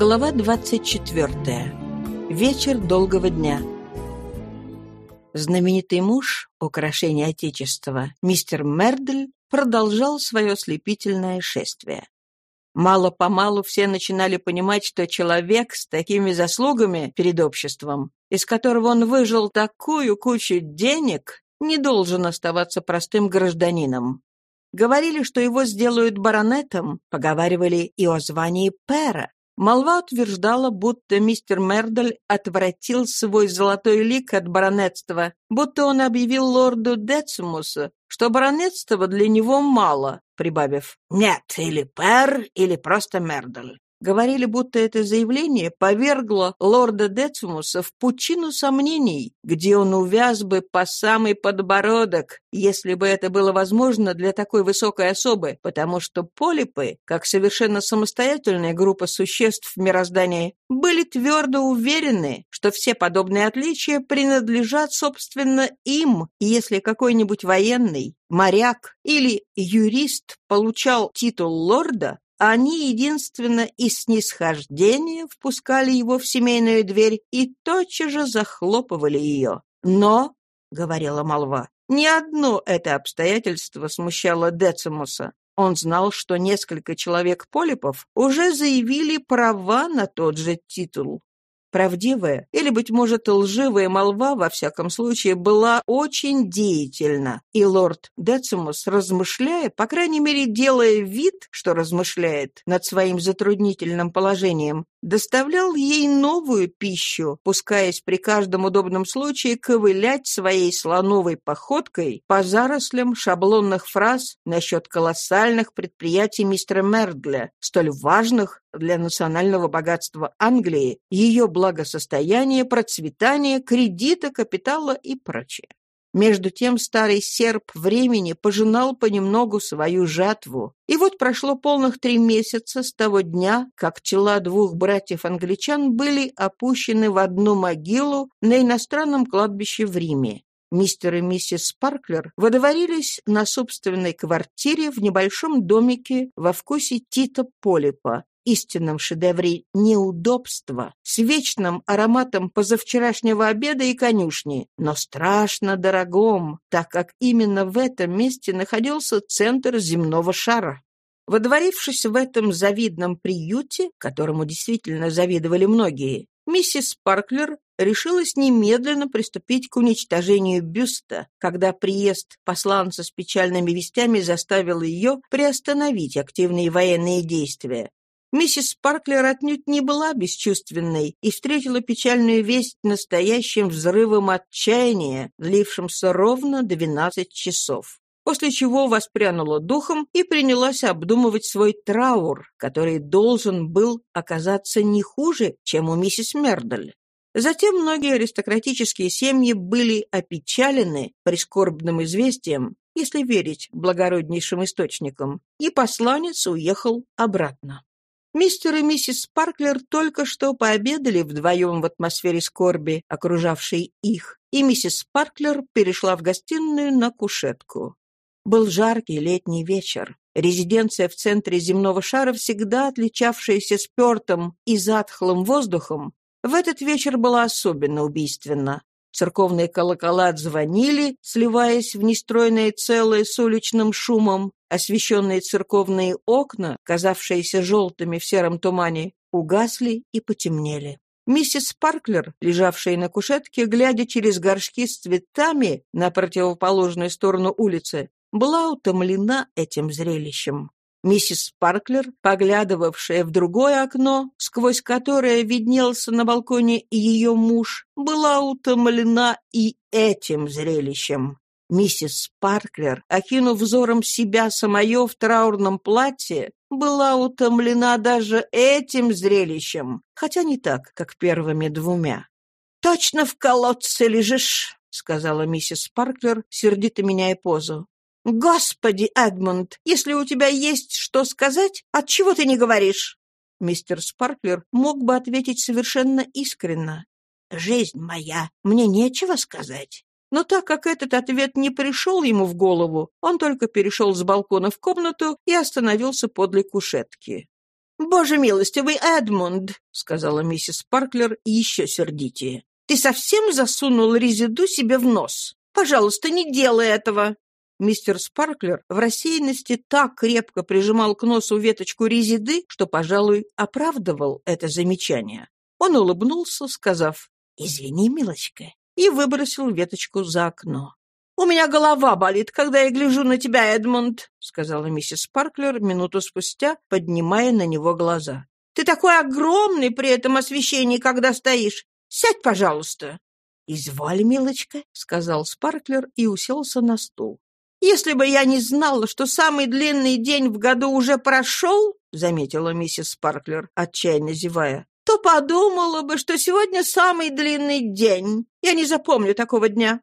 Глава 24. Вечер долгого дня. Знаменитый муж, украшение Отечества, мистер Мердель, продолжал свое слепительное шествие. Мало-помалу все начинали понимать, что человек с такими заслугами перед обществом, из которого он выжил такую кучу денег, не должен оставаться простым гражданином. Говорили, что его сделают баронетом, поговаривали и о звании пера. Молва утверждала, будто мистер Мердель отвратил свой золотой лик от баронетства, будто он объявил лорду Децимусу, что баронетства для него мало, прибавив «нет, или пер, или просто Мердель». Говорили, будто это заявление повергло лорда Децимуса в пучину сомнений, где он увяз бы по самый подбородок, если бы это было возможно для такой высокой особы, потому что полипы, как совершенно самостоятельная группа существ в мироздании, были твердо уверены, что все подобные отличия принадлежат, собственно, им, и если какой-нибудь военный, моряк или юрист получал титул лорда, они единственно из снисхождения впускали его в семейную дверь и тотчас же захлопывали ее. Но, — говорила молва, — ни одно это обстоятельство смущало Децимуса. Он знал, что несколько человек-полипов уже заявили права на тот же титул. Правдивая или, быть может, лживая молва, во всяком случае, была очень деятельна, и лорд Децимус, размышляя, по крайней мере, делая вид, что размышляет над своим затруднительным положением, доставлял ей новую пищу, пускаясь при каждом удобном случае ковылять своей слоновой походкой по зарослям шаблонных фраз насчет колоссальных предприятий мистера Мердля, столь важных для национального богатства Англии, ее благосостояния, процветания, кредита, капитала и прочее. Между тем старый серп времени пожинал понемногу свою жатву. И вот прошло полных три месяца с того дня, как тела двух братьев-англичан были опущены в одну могилу на иностранном кладбище в Риме. Мистер и миссис Спарклер водоворились на собственной квартире в небольшом домике во вкусе Тита Полипа, истинном шедевре неудобства, с вечным ароматом позавчерашнего обеда и конюшни, но страшно дорогом, так как именно в этом месте находился центр земного шара. Водворившись в этом завидном приюте, которому действительно завидовали многие, миссис Парклер решилась немедленно приступить к уничтожению бюста, когда приезд посланца с печальными вестями заставил ее приостановить активные военные действия. Миссис Парклер отнюдь не была бесчувственной и встретила печальную весть настоящим взрывом отчаяния, длившимся ровно 12 часов. После чего воспрянула духом и принялась обдумывать свой траур, который должен был оказаться не хуже, чем у миссис Мердель. Затем многие аристократические семьи были опечалены прискорбным известием, если верить благороднейшим источникам, и посланец уехал обратно. Мистер и миссис Парклер только что пообедали вдвоем в атмосфере скорби, окружавшей их, и миссис Парклер перешла в гостиную на кушетку. Был жаркий летний вечер. Резиденция в центре земного шара, всегда отличавшаяся спертым и затхлым воздухом, в этот вечер была особенно убийственна. Церковные колокола звонили, сливаясь в нестройное целое с уличным шумом. Освещенные церковные окна, казавшиеся желтыми в сером тумане, угасли и потемнели. Миссис Парклер, лежавшая на кушетке, глядя через горшки с цветами на противоположную сторону улицы, была утомлена этим зрелищем. Миссис Парклер, поглядывавшая в другое окно, сквозь которое виднелся на балконе ее муж, была утомлена и этим зрелищем. Миссис Парклер, окинув взором себя самое в траурном платье, была утомлена даже этим зрелищем, хотя не так, как первыми двумя. «Точно в колодце лежишь», — сказала миссис Парклер, сердито меняя позу. «Господи, Эдмунд, если у тебя есть что сказать, отчего ты не говоришь?» Мистер Спарклер мог бы ответить совершенно искренно. «Жизнь моя, мне нечего сказать». Но так как этот ответ не пришел ему в голову, он только перешел с балкона в комнату и остановился подле кушетки. «Боже милостивый Эдмунд!» — сказала миссис Парклер еще сердитее. «Ты совсем засунул резиду себе в нос? Пожалуйста, не делай этого!» Мистер Спарклер в рассеянности так крепко прижимал к носу веточку резиды, что, пожалуй, оправдывал это замечание. Он улыбнулся, сказав «Извини, милочка», и выбросил веточку за окно. «У меня голова болит, когда я гляжу на тебя, Эдмунд», сказала миссис Парклер минуту спустя, поднимая на него глаза. «Ты такой огромный при этом освещении, когда стоишь. Сядь, пожалуйста». «Изволь, милочка», — сказал Спарклер и уселся на стул. «Если бы я не знала, что самый длинный день в году уже прошел», — заметила миссис Спарклер, отчаянно зевая, то подумала бы, что сегодня самый длинный день. Я не запомню такого дня».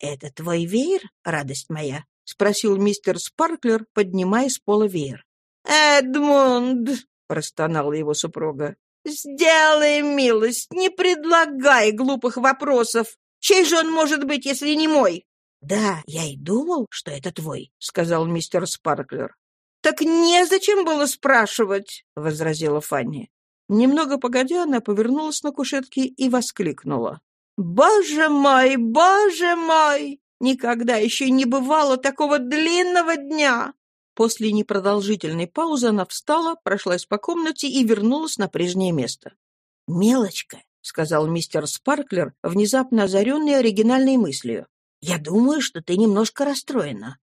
«Это твой веер, радость моя?» — спросил мистер Спарклер, поднимая с пола веер. «Эдмунд!» — простонала его супруга. «Сделай милость, не предлагай глупых вопросов. Чей же он может быть, если не мой?» «Да, я и думал, что это твой», — сказал мистер Спарклер. «Так незачем было спрашивать», — возразила Фанни. Немного погодя, она повернулась на кушетке и воскликнула. «Боже мой, боже мой! Никогда еще не бывало такого длинного дня!» После непродолжительной паузы она встала, прошлась по комнате и вернулась на прежнее место. «Мелочка», — сказал мистер Спарклер, внезапно озаренный оригинальной мыслью. «Я думаю, что ты немножко расстроена».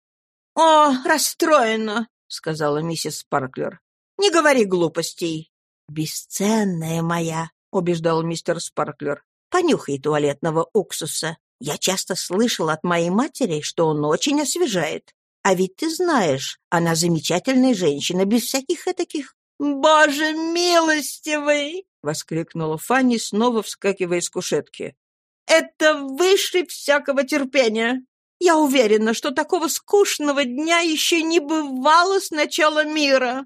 «О, расстроена», — сказала миссис Спарклер. «Не говори глупостей. «Бесценная моя», — убеждал мистер Спарклер, — «понюхай туалетного уксуса. Я часто слышал от моей матери, что он очень освежает. А ведь ты знаешь, она замечательная женщина, без всяких таких. «Боже милостивый!» — воскликнула Фанни, снова вскакивая с кушетки. «Это выше всякого терпения! Я уверена, что такого скучного дня еще не бывало с начала мира!»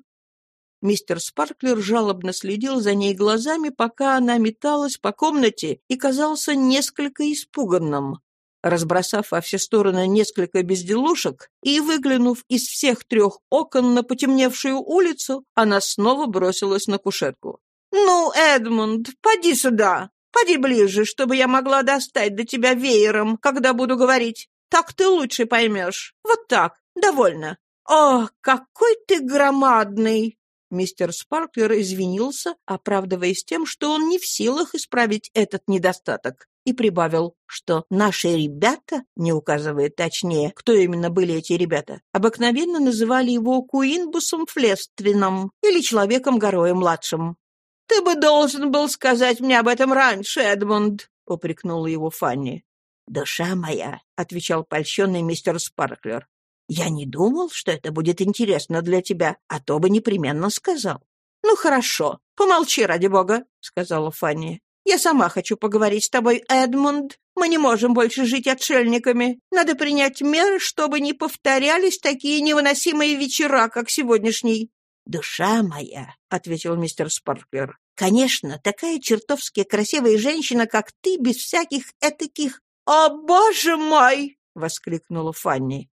Мистер Спарклер жалобно следил за ней глазами, пока она металась по комнате и казался несколько испуганным. Разбросав во все стороны несколько безделушек и выглянув из всех трех окон на потемневшую улицу, она снова бросилась на кушетку. «Ну, Эдмунд, поди сюда! Поди ближе, чтобы я могла достать до тебя веером, когда буду говорить. Так ты лучше поймешь. Вот так, довольно. О, какой ты громадный!» Мистер Спарклер извинился, оправдываясь тем, что он не в силах исправить этот недостаток, и прибавил, что наши ребята, не указывая точнее, кто именно были эти ребята, обыкновенно называли его Куинбусом Флестрином или Человеком-горою-младшим. «Ты бы должен был сказать мне об этом раньше, Эдмунд», — упрекнула его Фанни. «Душа моя», — отвечал польщенный мистер Спарклер, я не думал, что это будет интересно для тебя, а то бы непременно сказал. Ну, хорошо, помолчи, ради бога, сказала Фанни. Я сама хочу поговорить с тобой, Эдмунд. Мы не можем больше жить отшельниками. Надо принять меры, чтобы не повторялись такие невыносимые вечера, как сегодняшний. «Душа моя», — ответил мистер Спарклер, — «конечно, такая чертовски красивая женщина, как ты, без всяких этаких...» «О, боже мой!» — воскликнула Фанни.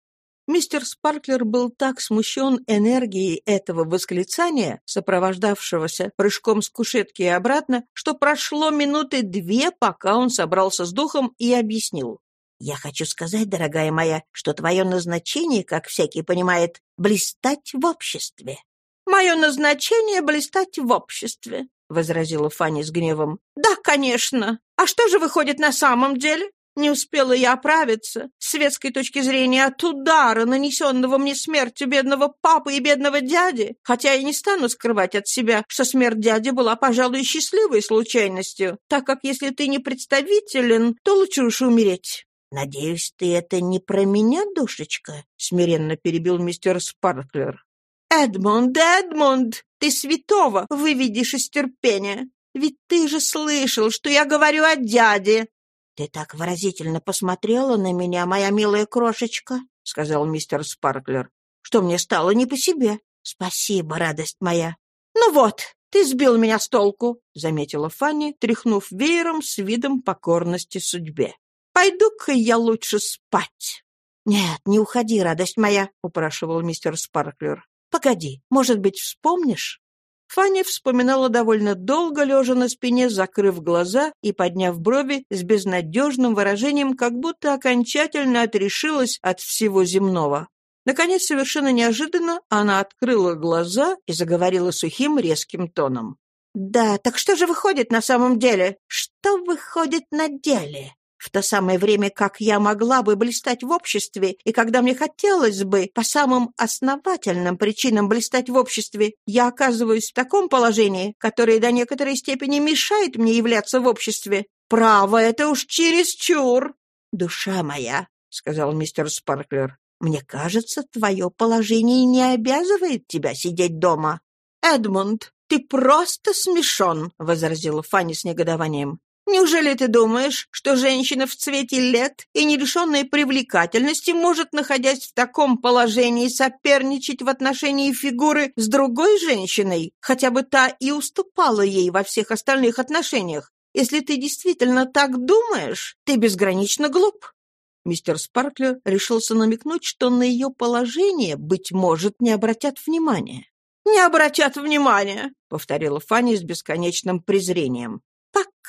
Мистер Спарклер был так смущен энергией этого восклицания, сопровождавшегося прыжком с кушетки и обратно, что прошло минуты две, пока он собрался с духом и объяснил. «Я хочу сказать, дорогая моя, что твое назначение, как всякий понимает, блистать в обществе». «Мое назначение — блистать в обществе», — возразила Фанни с гневом. «Да, конечно. А что же выходит на самом деле? Не успела я оправиться, с светской точки зрения, от удара, нанесенного мне смертью бедного папы и бедного дяди, хотя я не стану скрывать от себя, что смерть дяди была, пожалуй, счастливой случайностью, так как если ты не представителен, то лучше уж умереть. «Надеюсь, ты это не про меня, душечка?» — смиренно перебил мистер Спарклер. «Эдмунд, Эдмунд, ты святого выведешь из терпения. Ведь ты же слышал, что я говорю о дяде. «Ты так выразительно посмотрела на меня, моя милая крошечка», — сказал мистер Спарклер, — «что мне стало не по себе. Спасибо, радость моя». «Ну вот, ты сбил меня с толку», — заметила Фанни, тряхнув веером с видом покорности судьбе. «Пойду-ка я лучше спать». «Нет, не уходи, радость моя», — упрашивал мистер Спарклер. «Погоди, может быть, вспомнишь?» Фанни вспоминала довольно долго, лежа на спине, закрыв глаза и подняв брови с безнадежным выражением, как будто окончательно отрешилась от всего земного. Наконец, совершенно неожиданно, она открыла глаза и заговорила сухим, резким тоном. «Да, так что же выходит на самом деле? Что выходит на деле? В то самое время, как я могла бы блистать в обществе, и когда мне хотелось бы по самым основательным причинам блистать в обществе, я оказываюсь в таком положении, которое до некоторой степени мешает мне являться в обществе. Право, это уж чересчур. «Душа моя», — сказал мистер Спарклер, — «мне кажется, твое положение не обязывает тебя сидеть дома». «Эдмунд, ты просто смешон», — возразила Фанни с негодованием. Неужели ты думаешь, что женщина в цвете лет и не лишенная привлекательности может, находясь в таком положении, соперничать в отношении фигуры с другой женщиной, хотя бы та и уступала ей во всех остальных отношениях? Если ты действительно так думаешь, ты безгранично глуп. Мистер Спарклер решился намекнуть, что на ее положение, быть может, не обратят внимания. «Не обратят внимания», — повторила Фанни с бесконечным презрением.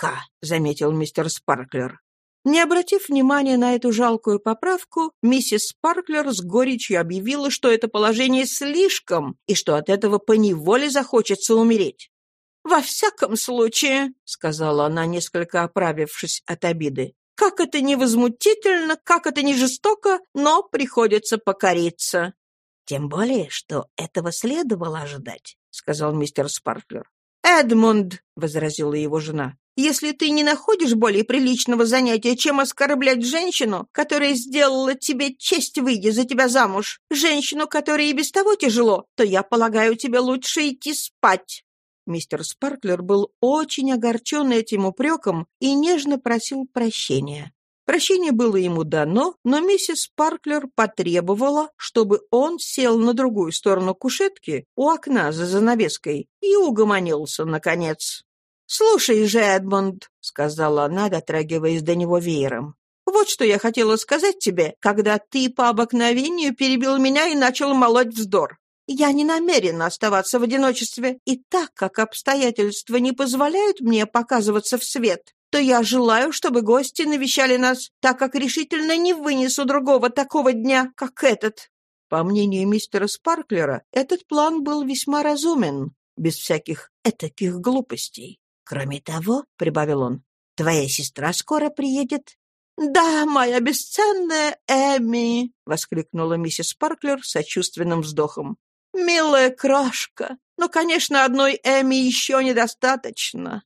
«Пока», — заметил мистер Спарклер. Не обратив внимания на эту жалкую поправку, миссис Спарклер с горечью объявила, что это положение слишком и что от этого поневоле захочется умереть. «Во всяком случае», — сказала она, несколько оправившись от обиды, «как это не возмутительно, как это не жестоко, но приходится покориться». «Тем более, что этого следовало ожидать», — сказал мистер Спарклер. «Эдмунд», — возразила его жена, «если ты не находишь более приличного занятия, чем оскорблять женщину, которая сделала тебе честь, выйдя за тебя замуж, женщину, которой и без того тяжело, то я полагаю, тебе лучше идти спать». Мистер Спарклер был очень огорчен этим упреком и нежно просил прощения. Прощение было ему дано, но миссис Парклер потребовала, чтобы он сел на другую сторону кушетки у окна за занавеской и угомонился, наконец. «Слушай же, Эдмонд», — сказала она, дотрагиваясь до него веером, «вот что я хотела сказать тебе, когда ты по обыкновению перебил меня и начал молоть вздор. Я не намерена оставаться в одиночестве, и так как обстоятельства не позволяют мне показываться в свет, то я желаю, чтобы гости навещали нас, так как решительно не вынесу другого такого дня, как этот». По мнению мистера Спарклера, этот план был весьма разумен, без всяких этаких глупостей. «Кроме того», — прибавил он, — «твоя сестра скоро приедет». «Да, моя бесценная Эми!» — воскликнула миссис Спарклер с сочувственным вздохом. «Милая крошка! Но, конечно, одной Эми еще недостаточно.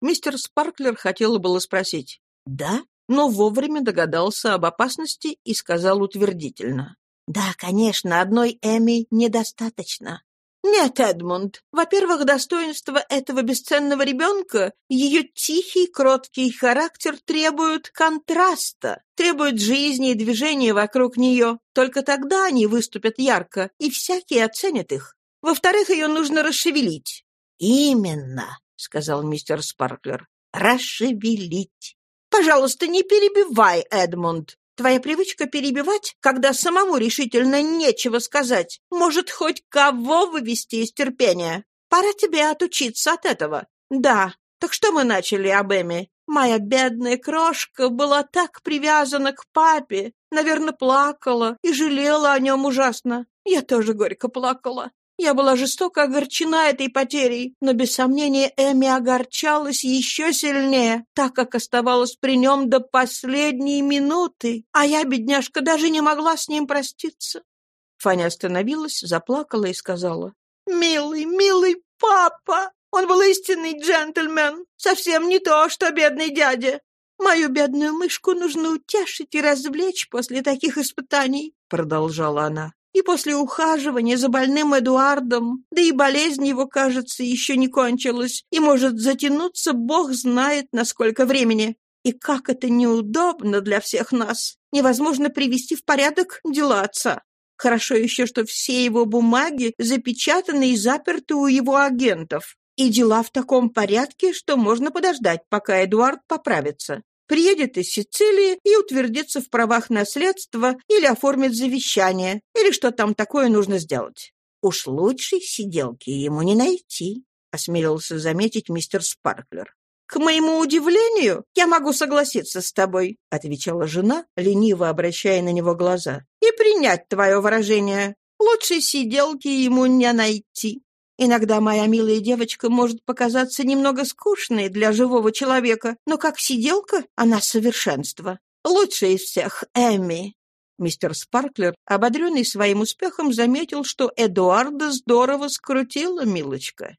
Мистер Спарклер хотел было спросить «Да?», но вовремя догадался об опасности и сказал утвердительно. «Да, конечно, одной Эми недостаточно». «Нет, Эдмунд, во-первых, достоинство этого бесценного ребенка, ее тихий, кроткий характер требуют контраста, требуют жизни и движения вокруг нее. Только тогда они выступят ярко, и всякий оценит их. Во-вторых, ее нужно расшевелить». «Именно», — сказал мистер Спарклер. «Расшевелить». «Пожалуйста, не перебивай, Эдмунд. Твоя привычка перебивать, когда самому решительно нечего сказать, может хоть кого вывести из терпения. Пора тебе отучиться от этого. Да, так что мы начали об Эми? Моя бедная крошка была так привязана к папе, наверное, плакала и жалела о нем ужасно. Я тоже горько плакала. Я была жестоко огорчена этой потерей, но без сомнения Эми огорчалась еще сильнее, так как оставалась при нем до последней минуты, а я, бедняжка, даже не могла с ним проститься. Фаня остановилась, заплакала и сказала, «Милый, милый папа! Он был истинный джентльмен, совсем не то, что бедный дядя. Мою бедную мышку нужно утешить и развлечь после таких испытаний», — продолжала она. И после ухаживания за больным Эдуардом, да и болезнь его, кажется, еще не кончилась, и может затянуться бог знает на сколько времени. И как это неудобно для всех нас. Невозможно привести в порядок дела отца. Хорошо еще, что все его бумаги запечатаны и заперты у его агентов. И дела в таком порядке, что можно подождать, пока Эдуард поправится приедет из Сицилии и утвердится в правах наследства или оформит завещание, или что там такое нужно сделать. Уж лучшей сиделки ему не найти. — осмелился заметить мистер Спарклер. «К моему удивлению, я могу согласиться с тобой», — отвечала жена, лениво обращая на него глаза, «и принять твое выражение. Лучшей сиделки ему не найти. Иногда моя милая девочка может показаться немного скучной для живого человека, но как сиделка она совершенство. Лучшая из всех Эми. Мистер Спарклер, ободренный своим успехом, заметил, что Эдуарда здорово скрутила милочка.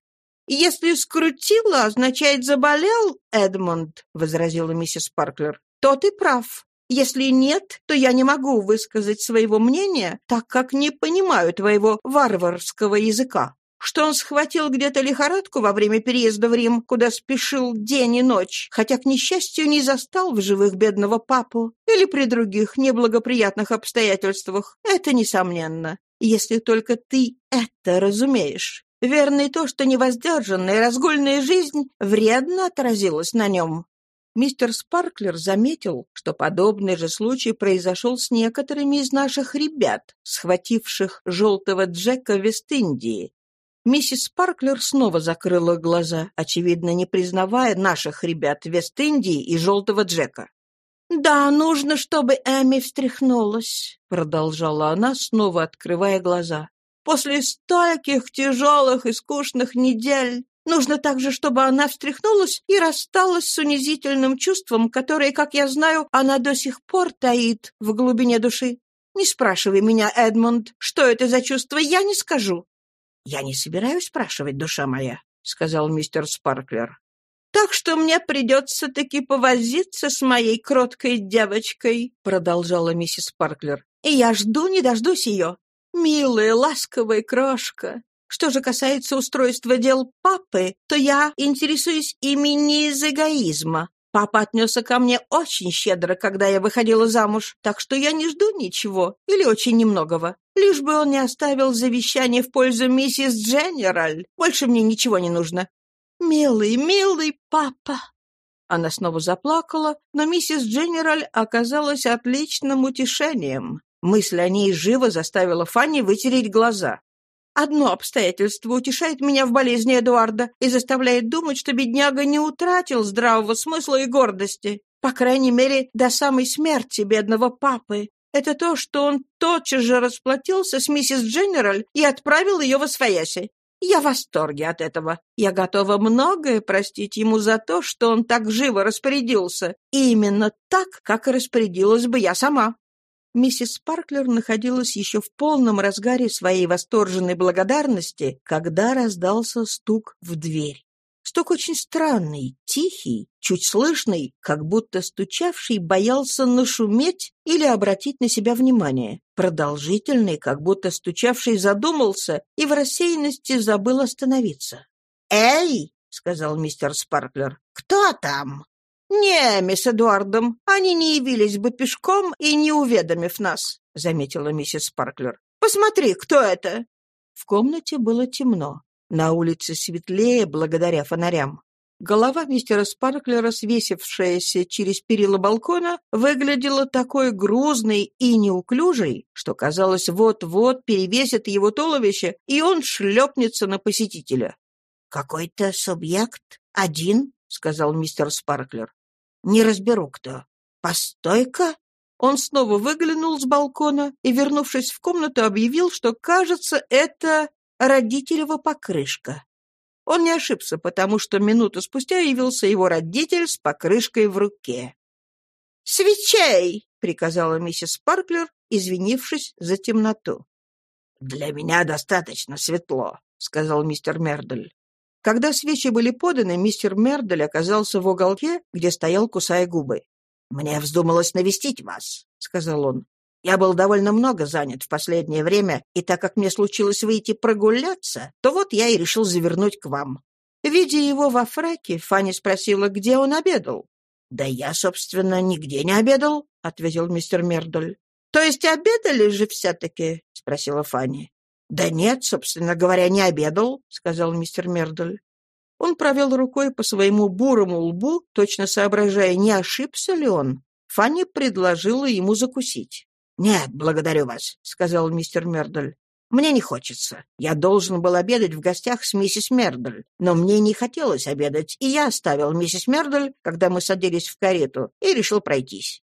«Если скрутила, означает заболел, Эдмонд», — возразила миссис Парклер. «То ты прав. Если нет, то я не могу высказать своего мнения, так как не понимаю твоего варварского языка. Что он схватил где-то лихорадку во время переезда в Рим, куда спешил день и ночь, хотя, к несчастью, не застал в живых бедного папу, или при других неблагоприятных обстоятельствах, это несомненно, если только ты это разумеешь. Верно и то, что невоздержанная разгульная жизнь вредно отразилась на нем. Мистер Спарклер заметил, что подобный же случай произошел с некоторыми из наших ребят, схвативших желтого Джека в Вест-Индии. Миссис Спарклер снова закрыла глаза, очевидно, не признавая наших ребят Вест-Индии и желтого Джека. «Да, нужно, чтобы Эми встряхнулась», — продолжала она, снова открывая глаза. После стольких тяжелых и скучных недель нужно также, чтобы она встряхнулась и рассталась с унизительным чувством, которое, как я знаю, она до сих пор таит в глубине души. Не спрашивай меня, Эдмунд, что это за чувство, я не скажу. Я не собираюсь спрашивать, душа моя, сказал мистер Спарклер. Так что мне придется таки повозиться с моей кроткой девочкой, продолжала миссис Спарклер. И я жду не дождусь ее. Милая, ласковая крошка. Что же касается устройства дел папы, то я интересуюсь ими не из эгоизма. Папа отнесся ко мне очень щедро, когда я выходила замуж, так что я не жду ничего или очень немногого. Лишь бы он не оставил завещание в пользу миссис Дженераль. Больше мне ничего не нужно. Милый, милый папа. Она снова заплакала, но миссис Дженераль оказалась отличным утешением. Мысль о ней живо заставила Фанни вытереть глаза. Одно обстоятельство утешает меня в болезни Эдуарда и заставляет думать, что бедняга не утратил здравого смысла и гордости. По крайней мере, до самой смерти бедного папы. Это то, что он тотчас же расплатился с миссис Дженераль и отправил ее в Освояси. Я в восторге от этого. Я готова многое простить ему за то, что он так живо распорядился. И именно так, как распорядилась бы я сама. Миссис Парклер находилась еще в полном разгаре своей восторженной благодарности, когда раздался стук в дверь. Стук очень странный, тихий, чуть слышный, как будто стучавший боялся нашуметь или обратить на себя внимание. Продолжительный, как будто стучавший задумался и в рассеянности забыл остановиться. «Эй!» — сказал мистер Спарклер. «Кто там?» «Не, мисс Эдуардом, они не явились бы пешком и не уведомив нас», — заметила миссис Парклер. «Посмотри, кто это?» В комнате было темно. На улице светлее, благодаря фонарям. Голова мистера Спарклера, свесившаяся через перила балкона, выглядела такой грузной и неуклюжей, что, казалось, вот-вот перевесит его туловище, и он шлепнется на посетителя. «Какой-то субъект? Один?» — сказал мистер Спарклер. Не разберу кто. Постой-ка!» Он снова выглянул с балкона и, вернувшись в комнату, объявил, что, кажется, это родителева покрышка. Он не ошибся, потому что минуту спустя явился его родитель с покрышкой в руке. «Свечей!» — приказала миссис Парклер, извинившись за темноту. «Для меня достаточно светло», — сказал мистер Мердель. Когда свечи были поданы, мистер Мердель оказался в уголке, где стоял, кусая губы. «Мне вздумалось навестить вас», — сказал он. «Я был довольно много занят в последнее время, и так как мне случилось выйти прогуляться, то вот я и решил завернуть к вам». Видя его во фраке, Фанни спросила, где он обедал. «Да я, собственно, нигде не обедал», — ответил мистер Мердоль. «То есть обедали же все-таки?» — спросила Фанни. «Да нет, собственно говоря, не обедал», — сказал мистер Мердоль. Он провел рукой по своему бурому лбу, точно соображая, не ошибся ли он. Фанни предложила ему закусить. «Нет, благодарю вас», — сказал мистер Мердоль. Мне не хочется. Я должен был обедать в гостях с миссис Мердель, но мне не хотелось обедать, и я оставил миссис Мердель, когда мы садились в карету, и решил пройтись.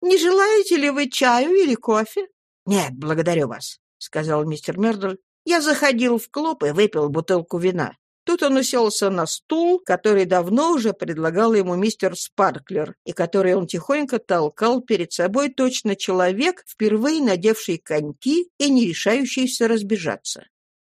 «Не желаете ли вы чаю или кофе?» «Нет, благодарю вас», — сказал мистер Мердель. «Я заходил в клуб и выпил бутылку вина. Тут он уселся на стул, который давно уже предлагал ему мистер Спарклер, и который он тихонько толкал перед собой точно человек, впервые надевший коньки и не решающийся разбежаться.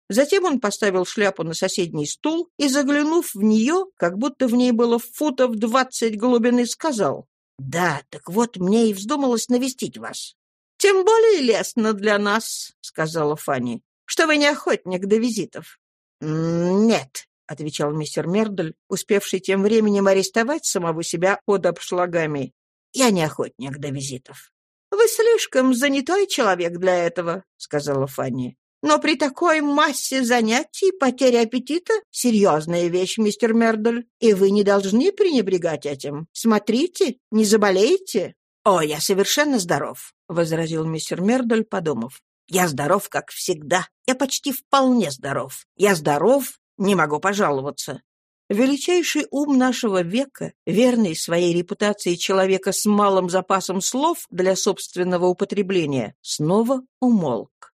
Затем он поставил шляпу на соседний стул и, заглянув в нее, как будто в ней было футов двадцать глубины, сказал, «Да, так вот мне и вздумалось навестить вас». «Тем более лестно для нас», — сказала Фанни, «что вы не охотник до визитов». «Нет», — отвечал мистер Мердель, успевший тем временем арестовать самого себя под обшлагами. «Я не охотник до визитов». «Вы слишком занятой человек для этого», — сказала Фанни. «Но при такой массе занятий потеря аппетита — серьезная вещь, мистер Мердель, и вы не должны пренебрегать этим. Смотрите, не заболеете». «О, я совершенно здоров», — возразил мистер Мердель, подумав. «Я здоров, как всегда. Я почти вполне здоров. Я здоров не могу пожаловаться. Величайший ум нашего века, верный своей репутации человека с малым запасом слов для собственного употребления, снова умолк.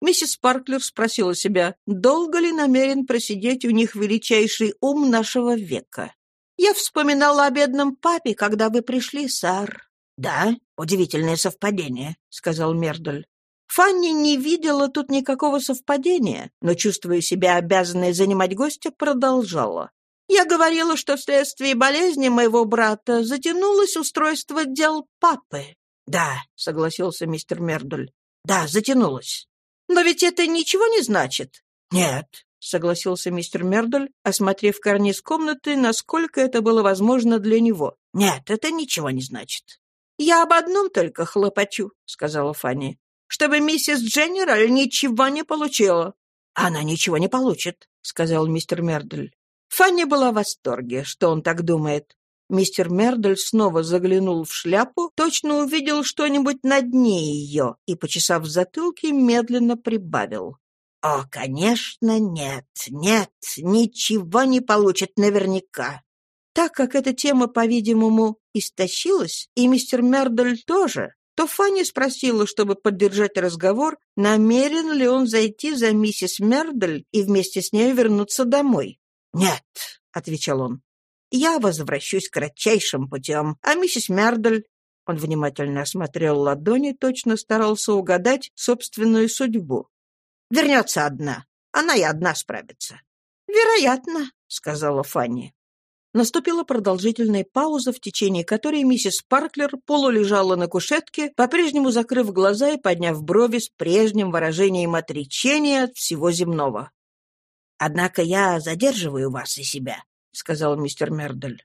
Миссис Парклер спросила себя, долго ли намерен просидеть у них величайший ум нашего века. «Я вспоминала о бедном папе, когда вы пришли, сэр». «Да, удивительное совпадение», — сказал Мердоль. Фанни не видела тут никакого совпадения, но, чувствуя себя обязанной занимать гостя, продолжала. «Я говорила, что вследствие болезни моего брата затянулось устройство дел папы». «Да», — согласился мистер Мердуль. «Да, затянулось». «Но ведь это ничего не значит». «Нет», — согласился мистер Мердуль, осмотрев карниз комнаты, насколько это было возможно для него. «Нет, это ничего не значит». «Я об одном только хлопочу», — сказала Фанни чтобы миссис Дженераль ничего не получила». «Она ничего не получит», — сказал мистер Мердель. Фанни была в восторге, что он так думает. Мистер Мердель снова заглянул в шляпу, точно увидел что-нибудь на дне ее и, почесав затылки, медленно прибавил. «О, конечно, нет, нет, ничего не получит наверняка». Так как эта тема, по-видимому, истощилась, и мистер Мердель тоже, то Фанни спросила, чтобы поддержать разговор, намерен ли он зайти за миссис Мердель и вместе с ней вернуться домой. «Нет», — отвечал он, — «я возвращусь кратчайшим путем, а миссис Мердель...» Он внимательно осмотрел ладони, точно старался угадать собственную судьбу. «Вернется одна. Она и одна справится». «Вероятно», — сказала Фанни. Наступила продолжительная пауза, в течение которой миссис Парклер полулежала на кушетке, по-прежнему закрыв глаза и подняв брови с прежним выражением отречения от всего земного. «Однако я задерживаю вас и себя», — сказал мистер Мердель.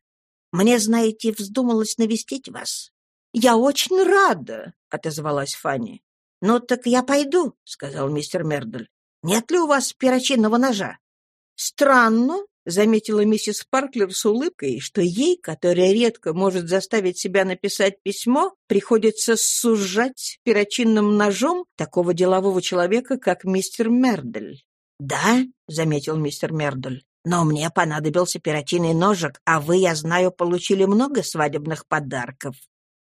«Мне, знаете, вздумалось навестить вас». «Я очень рада», — отозвалась Фанни. «Ну так я пойду», — сказал мистер Мердель. «Нет ли у вас перочинного ножа?» «Странно», — заметила миссис Парклер с улыбкой, что ей, которая редко может заставить себя написать письмо, приходится сужать перочинным ножом такого делового человека, как мистер Мердель. «Да», — заметил мистер Мердель, «но мне понадобился перочинный ножик, а вы, я знаю, получили много свадебных подарков.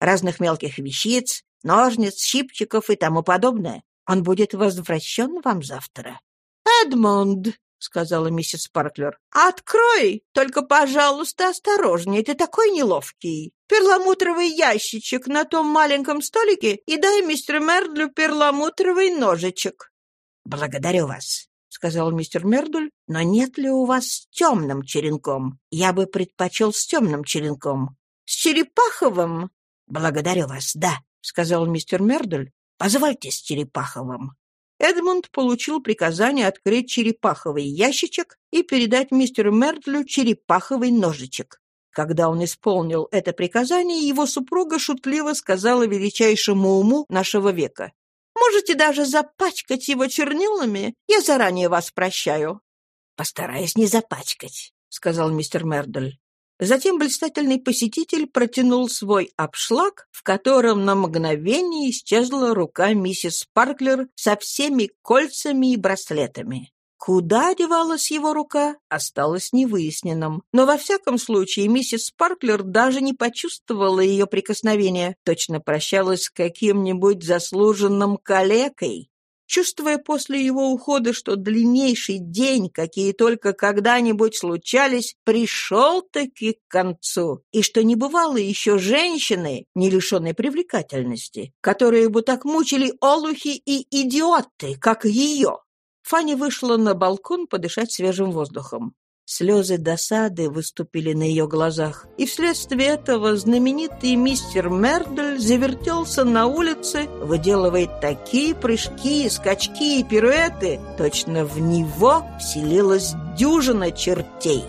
Разных мелких вещиц, ножниц, щипчиков и тому подобное. Он будет возвращен вам завтра». «Эдмонд», — сказала миссис Парклер. «Открой! Только, пожалуйста, осторожнее, ты такой неловкий. Перламутровый ящичек на том маленьком столике и дай мистеру Мердлю перламутровый ножичек». «Благодарю вас», — сказал мистер Мердуль, «но нет ли у вас с темным черенком? Я бы предпочел с темным черенком». «С черепаховым?» «Благодарю вас, да», — сказал мистер Мердуль. «Позвольте с черепаховым». Эдмунд получил приказание открыть черепаховый ящичек и передать мистеру Мертлю черепаховый ножичек. Когда он исполнил это приказание, его супруга шутливо сказала величайшему уму нашего века. «Можете даже запачкать его чернилами, я заранее вас прощаю». «Постараюсь не запачкать», — сказал мистер Мердель. Затем блистательный посетитель протянул свой обшлаг, в котором на мгновение исчезла рука миссис Парклер со всеми кольцами и браслетами. Куда девалась его рука, осталось невыясненным. Но во всяком случае миссис Спарклер даже не почувствовала ее прикосновения, точно прощалась с каким-нибудь заслуженным калекой. Чувствуя после его ухода, что длиннейший день, какие только когда-нибудь случались, пришел-таки к концу, и что не бывало еще женщины, не лишенной привлекательности, которые бы так мучили олухи и идиоты, как ее. Фанни вышла на балкон подышать свежим воздухом. Слезы досады выступили на ее глазах, и вследствие этого знаменитый мистер Мердель завертелся на улице, выделывая такие прыжки, скачки и пируэты, точно в него вселилась дюжина чертей.